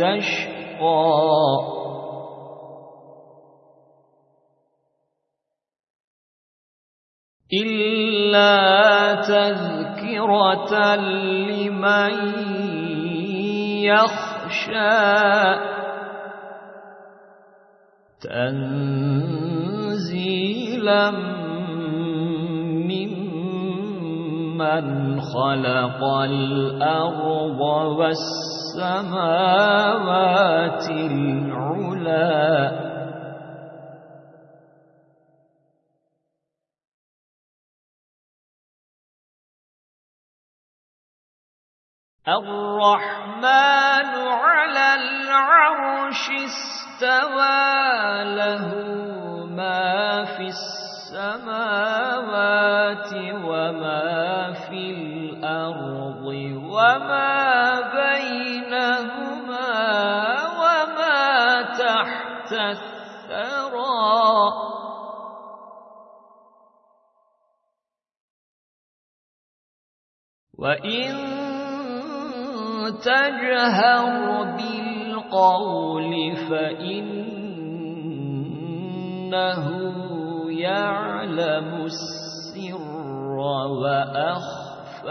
لتشقى إلا تذكرة لمن يخشى. تنزيلا ممن خلق الأرض والسماوات العلى الرحمن على العرش استوى له ما في السماوات وما في الأرض وما تحت الثرى وإن تجهر بالقول فإنه يعلم السر وأخفى.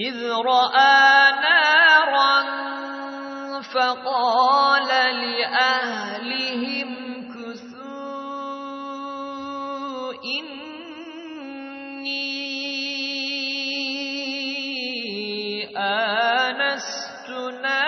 إذ رأى نارا فقال لأهلهم كثوا إني آنست نارا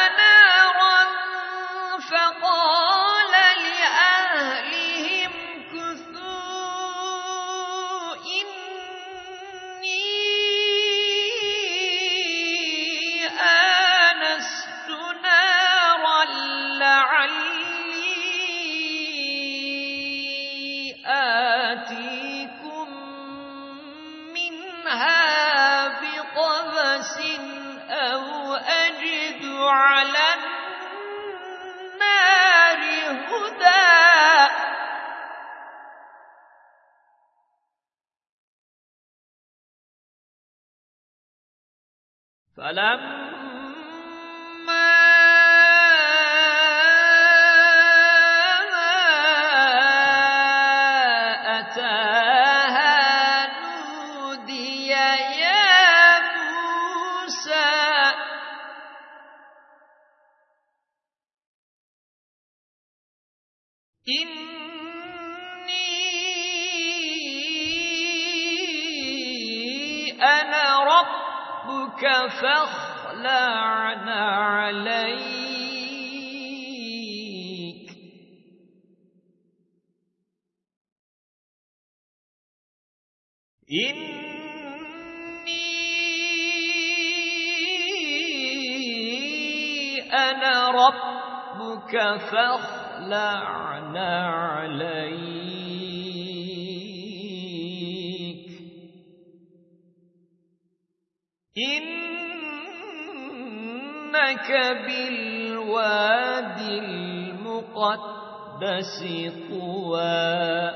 فلما أتاها نودي يا موسى إن ربك فاخلعن عليك. إني أنا ربك فاخلعن عليك. إنك بالواد المقدس طوى.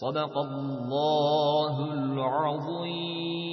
صدق الله العظيم.